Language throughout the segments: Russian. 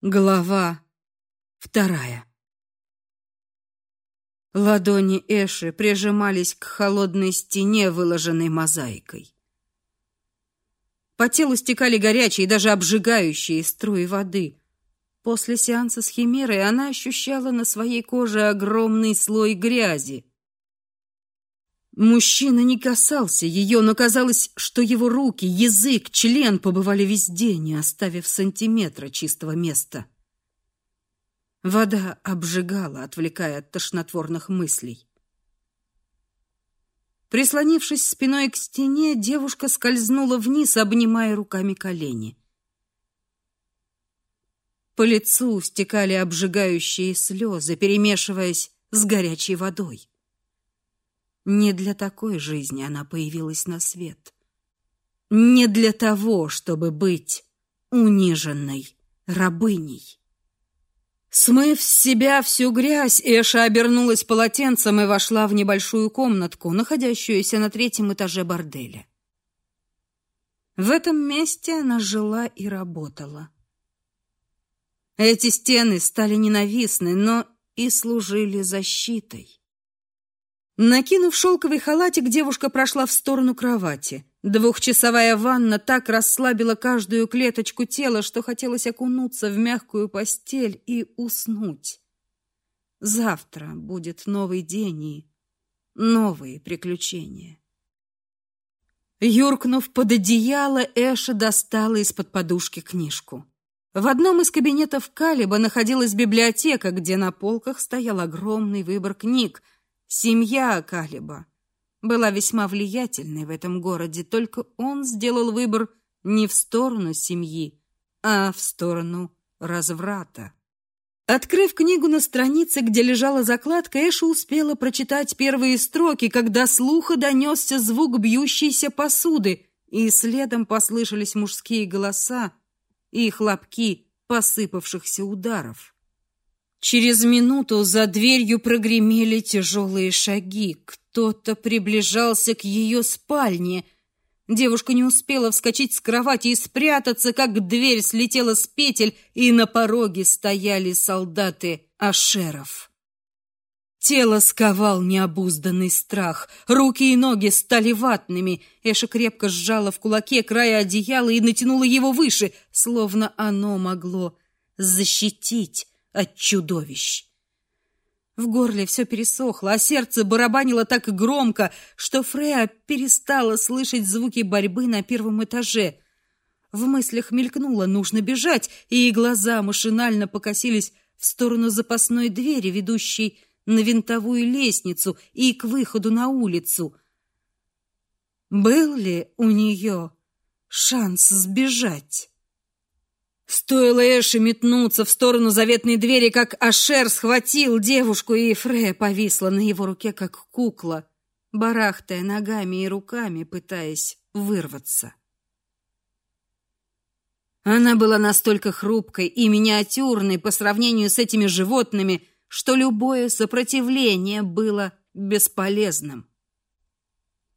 Глава вторая. Ладони Эши прижимались к холодной стене, выложенной мозаикой. По телу стекали горячие, даже обжигающие струи воды. После сеанса с химерой она ощущала на своей коже огромный слой грязи. Мужчина не касался ее, но казалось, что его руки, язык, член побывали везде, не оставив сантиметра чистого места. Вода обжигала, отвлекая от тошнотворных мыслей. Прислонившись спиной к стене, девушка скользнула вниз, обнимая руками колени. По лицу стекали обжигающие слезы, перемешиваясь с горячей водой. Не для такой жизни она появилась на свет. Не для того, чтобы быть униженной рабыней. Смыв с себя всю грязь, Эша обернулась полотенцем и вошла в небольшую комнатку, находящуюся на третьем этаже борделя. В этом месте она жила и работала. Эти стены стали ненавистны, но и служили защитой. Накинув шелковый халатик, девушка прошла в сторону кровати. Двухчасовая ванна так расслабила каждую клеточку тела, что хотелось окунуться в мягкую постель и уснуть. Завтра будет новый день и новые приключения. Юркнув под одеяло, Эша достала из-под подушки книжку. В одном из кабинетов Калиба находилась библиотека, где на полках стоял огромный выбор книг — Семья Калиба была весьма влиятельной в этом городе, только он сделал выбор не в сторону семьи, а в сторону разврата. Открыв книгу на странице, где лежала закладка, Эша успела прочитать первые строки, когда слуха донесся звук бьющейся посуды, и следом послышались мужские голоса и хлопки посыпавшихся ударов. Через минуту за дверью прогремели тяжелые шаги. Кто-то приближался к ее спальне. Девушка не успела вскочить с кровати и спрятаться, как дверь слетела с петель, и на пороге стояли солдаты Ашеров. Тело сковал необузданный страх. Руки и ноги стали ватными. Эша крепко сжала в кулаке край одеяла и натянула его выше, словно оно могло защитить от чудовищ. В горле все пересохло, а сердце барабанило так громко, что Фрея перестала слышать звуки борьбы на первом этаже. В мыслях мелькнуло нужно бежать, и глаза машинально покосились в сторону запасной двери, ведущей на винтовую лестницу и к выходу на улицу. Был ли у нее шанс сбежать? Стоило Эше метнуться в сторону заветной двери, как Ашер схватил девушку, и Фрея повисла на его руке, как кукла, барахтая ногами и руками, пытаясь вырваться. Она была настолько хрупкой и миниатюрной по сравнению с этими животными, что любое сопротивление было бесполезным.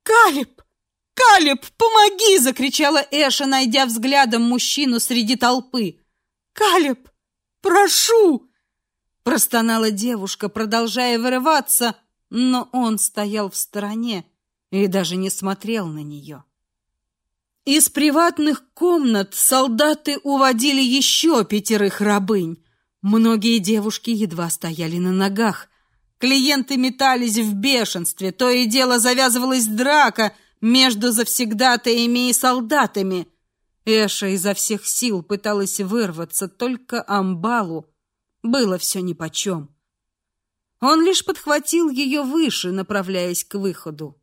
«Калиб!» «Калеб, помоги!» — закричала Эша, найдя взглядом мужчину среди толпы. «Калеб, прошу!» — простонала девушка, продолжая вырываться, но он стоял в стороне и даже не смотрел на нее. Из приватных комнат солдаты уводили еще пятерых рабынь. Многие девушки едва стояли на ногах. Клиенты метались в бешенстве, то и дело завязывалась драка — между завсегдатаями и солдатами. Эша изо всех сил пыталась вырваться, только Амбалу было все нипочем. Он лишь подхватил ее выше, направляясь к выходу.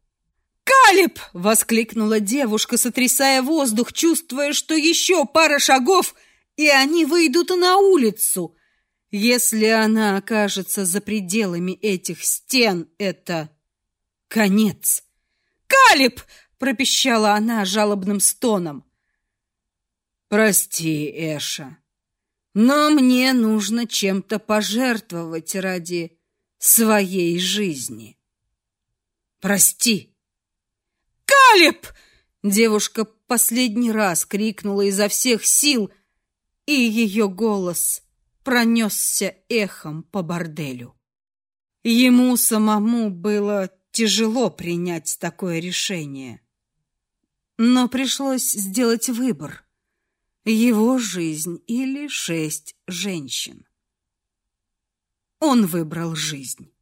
«Калиб!» — воскликнула девушка, сотрясая воздух, чувствуя, что еще пара шагов, и они выйдут на улицу. Если она окажется за пределами этих стен, это конец. Калиб!» — пропищала она жалобным стоном. «Прости, Эша, но мне нужно чем-то пожертвовать ради своей жизни. Прости!» «Калиб!» — девушка последний раз крикнула изо всех сил, и ее голос пронесся эхом по борделю. Ему самому было тяжело принять такое решение. Но пришлось сделать выбор: его жизнь или шесть женщин. Он выбрал жизнь.